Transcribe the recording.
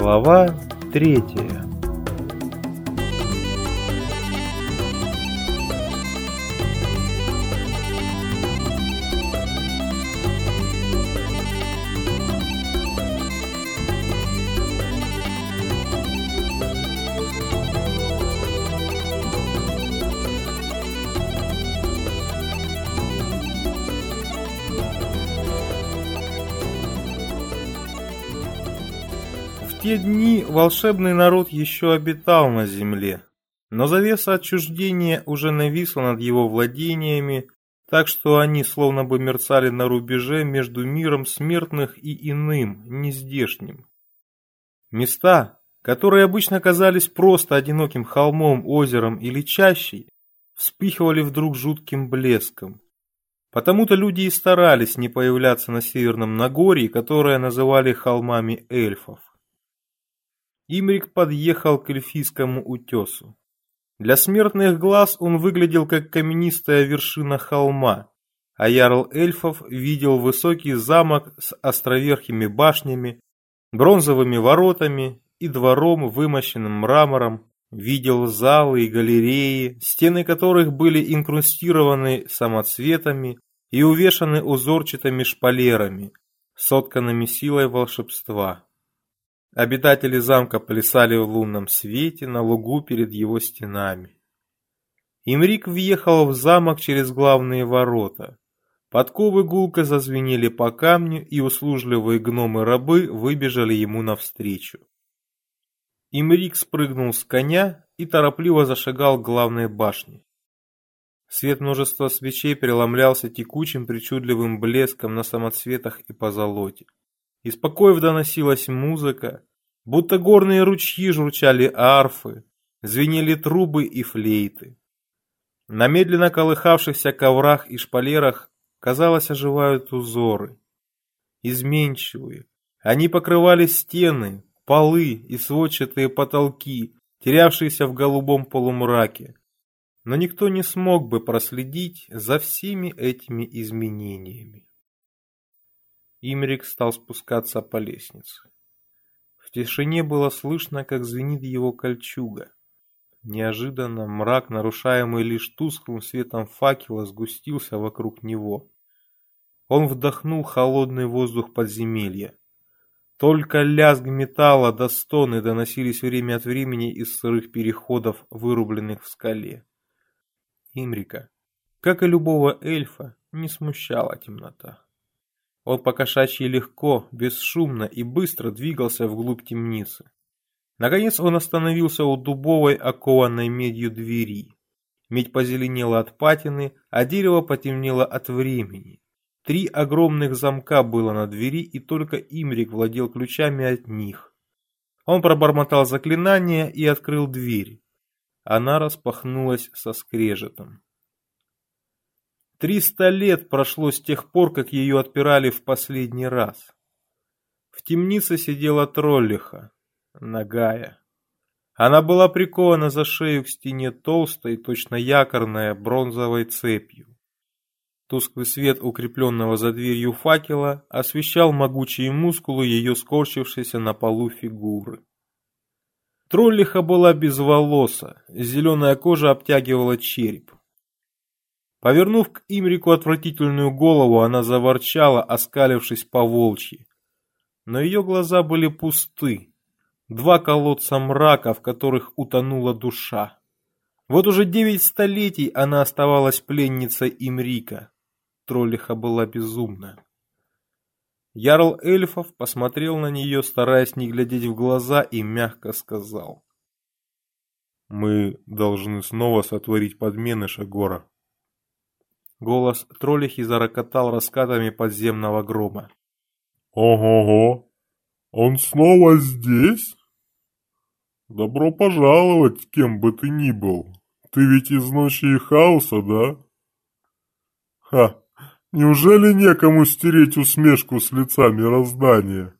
Глава третья те дни волшебный народ еще обитал на земле, но завеса отчуждения уже нависла над его владениями, так что они словно бы мерцали на рубеже между миром смертных и иным, нездешним. Места, которые обычно казались просто одиноким холмом, озером или чащей, вспыхивали вдруг жутким блеском. Потому-то люди и старались не появляться на Северном Нагорье, которое называли холмами эльфов. Имрик подъехал к эльфийскому утесу. Для смертных глаз он выглядел как каменистая вершина холма, а ярл эльфов видел высокий замок с островерхими башнями, бронзовыми воротами и двором, вымощенным мрамором, видел залы и галереи, стены которых были инкрустированы самоцветами и увешаны узорчатыми шпалерами, сотканными силой волшебства. Обитатели замка плясали в лунном свете на лугу перед его стенами. Имрик въехал в замок через главные ворота. Подковы гулко зазвенели по камню, и услужливые гномы-рабы выбежали ему навстречу. Имрик спрыгнул с коня и торопливо зашагал к главной башне. Свет множества свечей преломлялся текучим причудливым блеском на самоцветах и позолоте. Из покоев доносилась музыка, будто горные ручьи журчали арфы, звенели трубы и флейты. На медленно колыхавшихся коврах и шпалерах, казалось, оживают узоры. Изменчивые. Они покрывали стены, полы и сводчатые потолки, терявшиеся в голубом полумраке. Но никто не смог бы проследить за всеми этими изменениями. Имрик стал спускаться по лестнице. В тишине было слышно, как звенит его кольчуга. Неожиданно мрак, нарушаемый лишь тусклым светом факела, сгустился вокруг него. Он вдохнул холодный воздух подземелья. Только лязг металла до стоны доносились время от времени из сырых переходов, вырубленных в скале. Имрика, как и любого эльфа, не смущала темнота. Он покошачьи легко, бесшумно и быстро двигался вглубь темницы. Наконец он остановился у дубовой, окованной медью двери. Медь позеленела от патины, а дерево потемнело от времени. Три огромных замка было на двери, и только Имрик владел ключами от них. Он пробормотал заклинание и открыл дверь. Она распахнулась со скрежетом. Триста лет прошло с тех пор, как ее отпирали в последний раз. В темнице сидела троллиха, нагая. Она была прикована за шею к стене толстой, точно якорная, бронзовой цепью. Тусклый свет укрепленного за дверью факела освещал могучие мускулы ее скорчившейся на полу фигуры. Троллиха была безволоса, зеленая кожа обтягивала череп. Повернув к Имрику отвратительную голову, она заворчала, оскалившись по волчьи. Но ее глаза были пусты. Два колодца мрака, в которых утонула душа. Вот уже девять столетий она оставалась пленницей Имрика. Троллиха была безумна. Ярл эльфов посмотрел на нее, стараясь не глядеть в глаза, и мягко сказал. «Мы должны снова сотворить подменыша, Гора. Голос троллихи зарокотал раскатами подземного грома. «Ого-го! Он снова здесь? Добро пожаловать, кем бы ты ни был. Ты ведь из ночи и хаоса, да? Ха! Неужели некому стереть усмешку с лица мироздания?»